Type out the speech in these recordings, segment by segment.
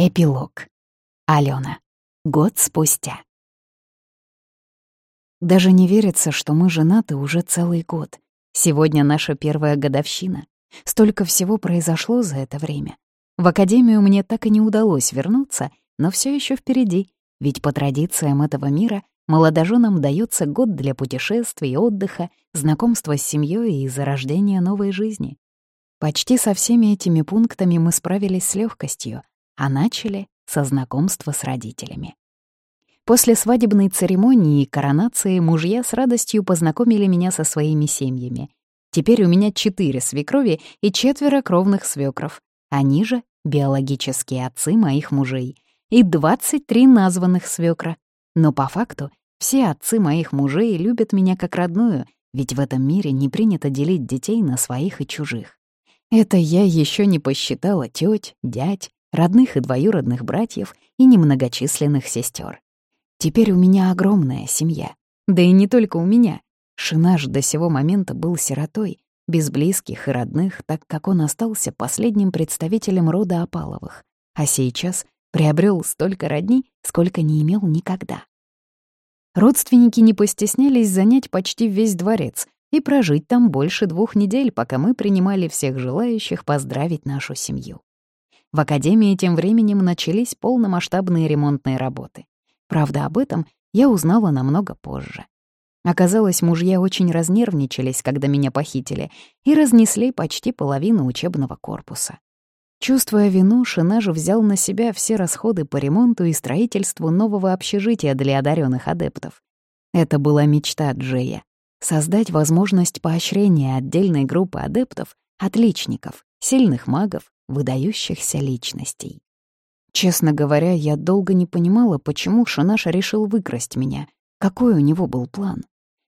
Эпилог. Алена. Год спустя. Даже не верится, что мы женаты уже целый год. Сегодня наша первая годовщина. Столько всего произошло за это время. В академию мне так и не удалось вернуться, но все еще впереди, ведь по традициям этого мира молодоженам дается год для путешествий, отдыха, знакомства с семьей и зарождения новой жизни. Почти со всеми этими пунктами мы справились с легкостью, а начали со знакомства с родителями. После свадебной церемонии и коронации мужья с радостью познакомили меня со своими семьями. Теперь у меня четыре свекрови и четверо кровных свекров. Они же — биологические отцы моих мужей. И 23 названных свекра. Но по факту все отцы моих мужей любят меня как родную, ведь в этом мире не принято делить детей на своих и чужих. Это я еще не посчитала тёть, дядь, родных и двоюродных братьев и немногочисленных сестер. Теперь у меня огромная семья. Да и не только у меня. Шинаш до сего момента был сиротой, без близких и родных, так как он остался последним представителем рода Опаловых, а сейчас приобрел столько родни, сколько не имел никогда. Родственники не постеснялись занять почти весь дворец и прожить там больше двух недель, пока мы принимали всех желающих поздравить нашу семью. В академии тем временем начались полномасштабные ремонтные работы. Правда, об этом я узнала намного позже. Оказалось, мужья очень разнервничались, когда меня похитили, и разнесли почти половину учебного корпуса. Чувствуя вину, Шинаж взял на себя все расходы по ремонту и строительству нового общежития для одаренных адептов. Это была мечта Джея — создать возможность поощрения отдельной группы адептов, отличников, сильных магов выдающихся личностей. Честно говоря, я долго не понимала, почему Шинаша решил выкрасть меня, какой у него был план.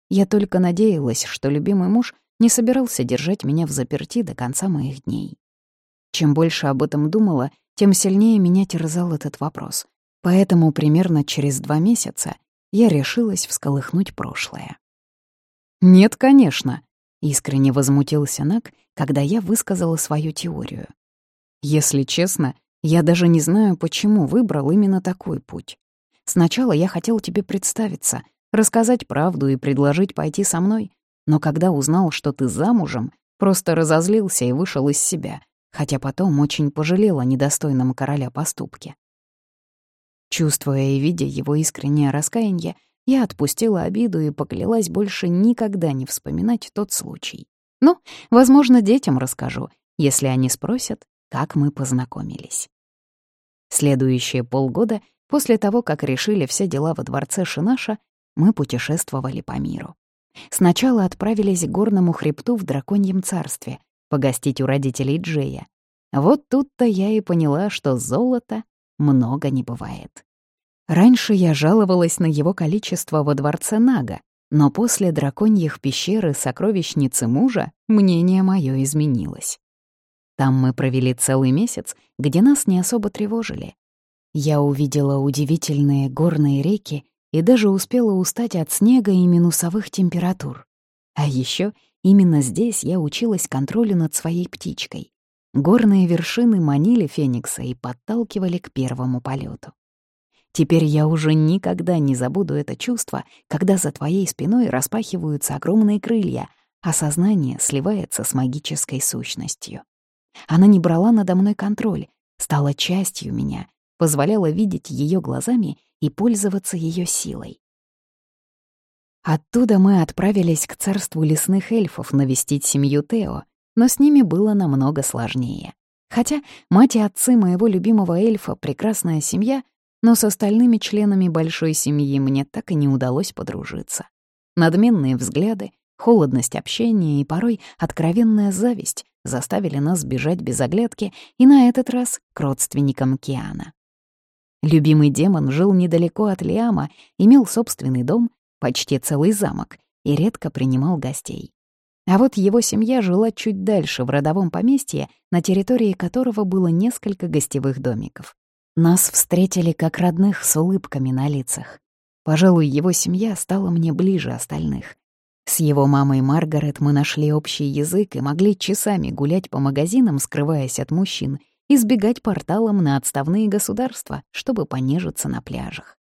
Я только надеялась, что любимый муж не собирался держать меня в заперти до конца моих дней. Чем больше об этом думала, тем сильнее меня терзал этот вопрос. Поэтому примерно через два месяца я решилась всколыхнуть прошлое. «Нет, конечно», — искренне возмутился Нак, когда я высказала свою теорию. Если честно, я даже не знаю, почему выбрал именно такой путь. Сначала я хотел тебе представиться, рассказать правду и предложить пойти со мной, но когда узнал, что ты замужем, просто разозлился и вышел из себя, хотя потом очень пожалел о недостойном короля поступке. Чувствуя и видя его искреннее раскаяние, я отпустила обиду и поклялась больше никогда не вспоминать тот случай. Ну, возможно, детям расскажу, если они спросят, как мы познакомились. Следующие полгода, после того, как решили все дела во дворце Шинаша, мы путешествовали по миру. Сначала отправились к горному хребту в Драконьем царстве, погостить у родителей Джея. Вот тут-то я и поняла, что золота много не бывает. Раньше я жаловалась на его количество во дворце Нага, но после драконьих пещер и сокровищницы мужа мнение мое изменилось. Там мы провели целый месяц, где нас не особо тревожили. Я увидела удивительные горные реки и даже успела устать от снега и минусовых температур. А еще именно здесь я училась контролю над своей птичкой. Горные вершины манили Феникса и подталкивали к первому полету. Теперь я уже никогда не забуду это чувство, когда за твоей спиной распахиваются огромные крылья, а сознание сливается с магической сущностью. Она не брала надо мной контроль, стала частью меня, позволяла видеть ее глазами и пользоваться ее силой. Оттуда мы отправились к царству лесных эльфов навестить семью Тео, но с ними было намного сложнее. Хотя мать и отцы моего любимого эльфа — прекрасная семья, но с остальными членами большой семьи мне так и не удалось подружиться. Надменные взгляды, холодность общения и порой откровенная зависть заставили нас бежать без оглядки и на этот раз к родственникам Киана. Любимый демон жил недалеко от Лиама, имел собственный дом, почти целый замок, и редко принимал гостей. А вот его семья жила чуть дальше, в родовом поместье, на территории которого было несколько гостевых домиков. Нас встретили как родных с улыбками на лицах. Пожалуй, его семья стала мне ближе остальных. С его мамой Маргарет мы нашли общий язык и могли часами гулять по магазинам, скрываясь от мужчин, избегать порталом на отставные государства, чтобы понежиться на пляжах.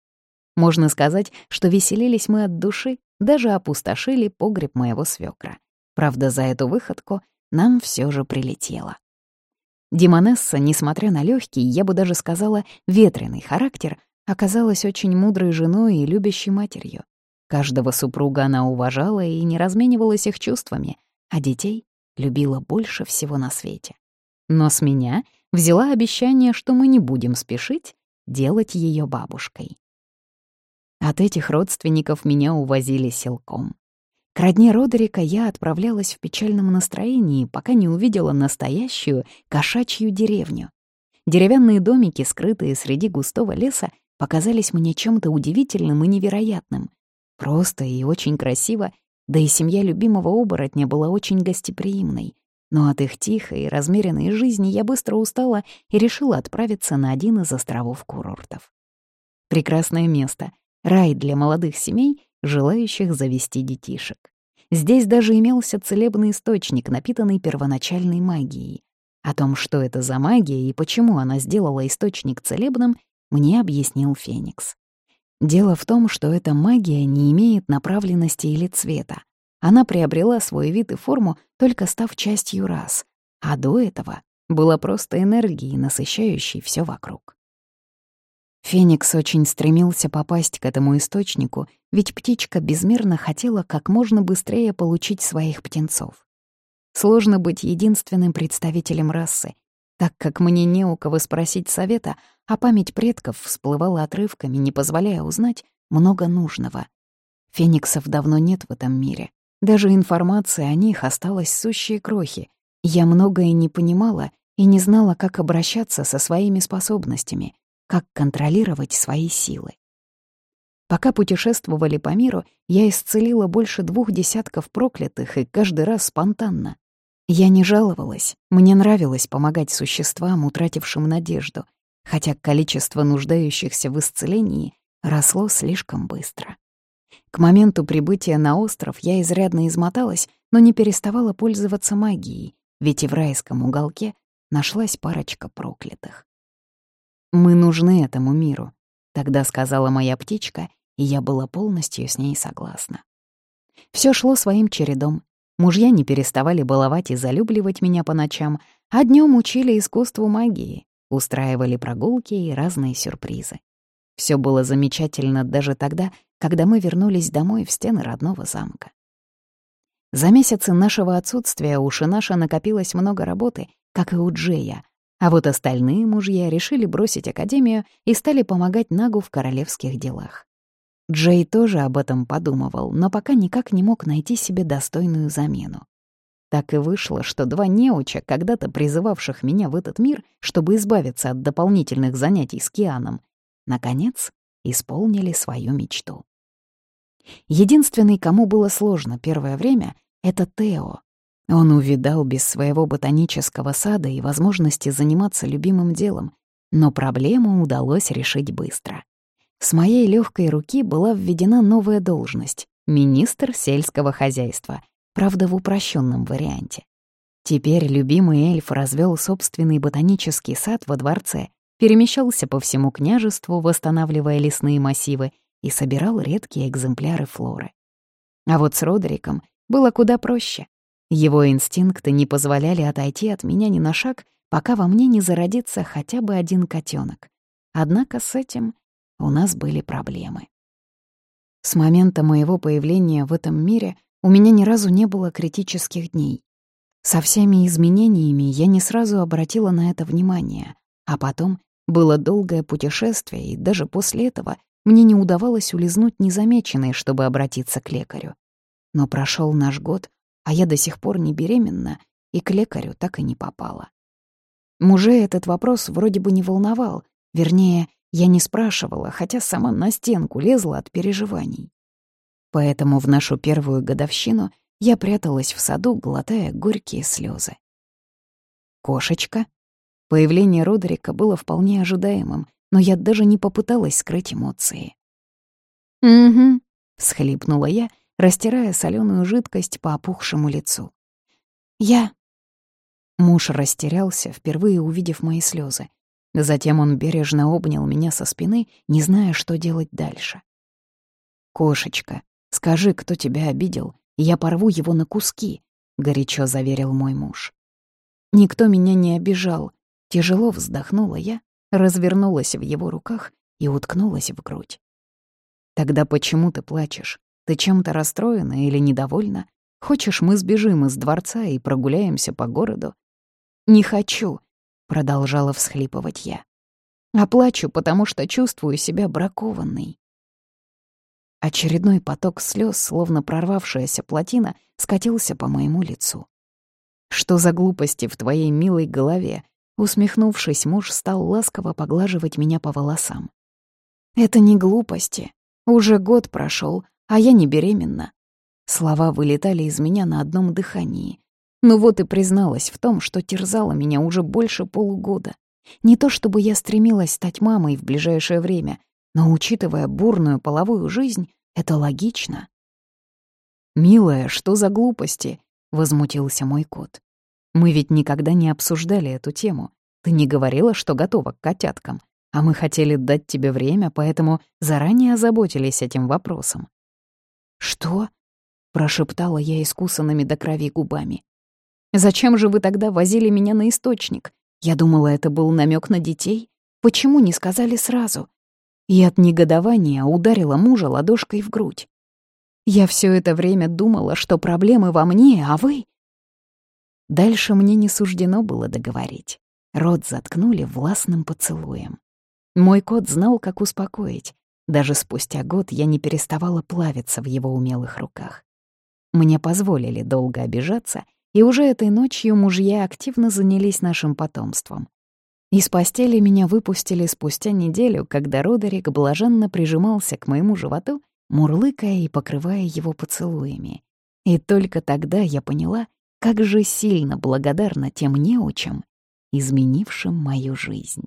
Можно сказать, что веселились мы от души, даже опустошили погреб моего свекра. Правда, за эту выходку нам все же прилетело. Димонесса, несмотря на легкий, я бы даже сказала, ветреный характер, оказалась очень мудрой женой и любящей матерью. Каждого супруга она уважала и не разменивалась их чувствами, а детей любила больше всего на свете. Но с меня взяла обещание, что мы не будем спешить делать ее бабушкой. От этих родственников меня увозили силком. К родне Родерика я отправлялась в печальном настроении, пока не увидела настоящую кошачью деревню. Деревянные домики, скрытые среди густого леса, показались мне чем-то удивительным и невероятным. Просто и очень красиво, да и семья любимого оборотня была очень гостеприимной. Но от их тихой и размеренной жизни я быстро устала и решила отправиться на один из островов курортов. Прекрасное место, рай для молодых семей, желающих завести детишек. Здесь даже имелся целебный источник, напитанный первоначальной магией. О том, что это за магия и почему она сделала источник целебным, мне объяснил Феникс. Дело в том, что эта магия не имеет направленности или цвета. Она приобрела свой вид и форму, только став частью раз, а до этого была просто энергией, насыщающей все вокруг. Феникс очень стремился попасть к этому источнику, ведь птичка безмерно хотела как можно быстрее получить своих птенцов. Сложно быть единственным представителем расы, так как мне не у кого спросить совета, а память предков всплывала отрывками, не позволяя узнать много нужного. Фениксов давно нет в этом мире. Даже информация о них осталась сущие крохи. Я многое не понимала и не знала, как обращаться со своими способностями, как контролировать свои силы. Пока путешествовали по миру, я исцелила больше двух десятков проклятых и каждый раз спонтанно. Я не жаловалась, мне нравилось помогать существам, утратившим надежду, хотя количество нуждающихся в исцелении росло слишком быстро. К моменту прибытия на остров я изрядно измоталась, но не переставала пользоваться магией, ведь и в райском уголке нашлась парочка проклятых. «Мы нужны этому миру», — тогда сказала моя птичка, и я была полностью с ней согласна. Все шло своим чередом. Мужья не переставали баловать и залюбливать меня по ночам, а днем учили искусству магии, устраивали прогулки и разные сюрпризы. Все было замечательно даже тогда, когда мы вернулись домой в стены родного замка. За месяцы нашего отсутствия у Шинаша накопилось много работы, как и у Джея, а вот остальные мужья решили бросить академию и стали помогать Нагу в королевских делах. Джей тоже об этом подумывал, но пока никак не мог найти себе достойную замену. Так и вышло, что два неуча, когда-то призывавших меня в этот мир, чтобы избавиться от дополнительных занятий с Кианом, наконец исполнили свою мечту. Единственный, кому было сложно первое время, — это Тео. Он увидал без своего ботанического сада и возможности заниматься любимым делом, но проблему удалось решить быстро. С моей легкой руки была введена новая должность — министр сельского хозяйства, правда, в упрощенном варианте. Теперь любимый эльф развел собственный ботанический сад во дворце, перемещался по всему княжеству, восстанавливая лесные массивы, и собирал редкие экземпляры флоры. А вот с Родериком было куда проще. Его инстинкты не позволяли отойти от меня ни на шаг, пока во мне не зародится хотя бы один котенок. Однако с этим у нас были проблемы. С момента моего появления в этом мире у меня ни разу не было критических дней. Со всеми изменениями я не сразу обратила на это внимание, а потом было долгое путешествие, и даже после этого мне не удавалось улизнуть незамеченной, чтобы обратиться к лекарю. Но прошел наш год, а я до сих пор не беременна, и к лекарю так и не попала. Мужей этот вопрос вроде бы не волновал, вернее, я не спрашивала, хотя сама на стенку лезла от переживаний. Поэтому в нашу первую годовщину я пряталась в саду, глотая горькие слезы. Кошечка. Появление Родерика было вполне ожидаемым, но я даже не попыталась скрыть эмоции. «Угу», — всхлипнула я, растирая соленую жидкость по опухшему лицу. «Я Муж растерялся, впервые увидев мои слезы. Затем он бережно обнял меня со спины, не зная, что делать дальше. «Кошечка, скажи, кто тебя обидел, я порву его на куски», — горячо заверил мой муж. Никто меня не обижал. Тяжело вздохнула я, развернулась в его руках и уткнулась в грудь. «Тогда почему ты плачешь? Ты чем-то расстроена или недовольна? Хочешь, мы сбежим из дворца и прогуляемся по городу?» «Не хочу», — продолжала всхлипывать я. «А плачу, потому что чувствую себя бракованной». Очередной поток слез, словно прорвавшаяся плотина, скатился по моему лицу. «Что за глупости в твоей милой голове?» Усмехнувшись, муж стал ласково поглаживать меня по волосам. «Это не глупости. Уже год прошел, а я не беременна». Слова вылетали из меня на одном дыхании. Ну вот и призналась в том, что терзала меня уже больше полугода. Не то чтобы я стремилась стать мамой в ближайшее время, но, учитывая бурную половую жизнь, это логично. «Милая, что за глупости?» — возмутился мой кот. «Мы ведь никогда не обсуждали эту тему. Ты не говорила, что готова к котяткам, а мы хотели дать тебе время, поэтому заранее озаботились этим вопросом». «Что?» — прошептала я искусанными до крови губами. Зачем же вы тогда возили меня на источник? Я думала, это был намек на детей. Почему не сказали сразу? И от негодования ударила мужа ладошкой в грудь. Я все это время думала, что проблемы во мне, а вы... Дальше мне не суждено было договорить. Рот заткнули властным поцелуем. Мой кот знал, как успокоить. Даже спустя год я не переставала плавиться в его умелых руках. Мне позволили долго обижаться — и уже этой ночью мужья активно занялись нашим потомством. Из постели меня выпустили спустя неделю, когда Родерик блаженно прижимался к моему животу, мурлыкая и покрывая его поцелуями. И только тогда я поняла, как же сильно благодарна тем неучам, изменившим мою жизнь.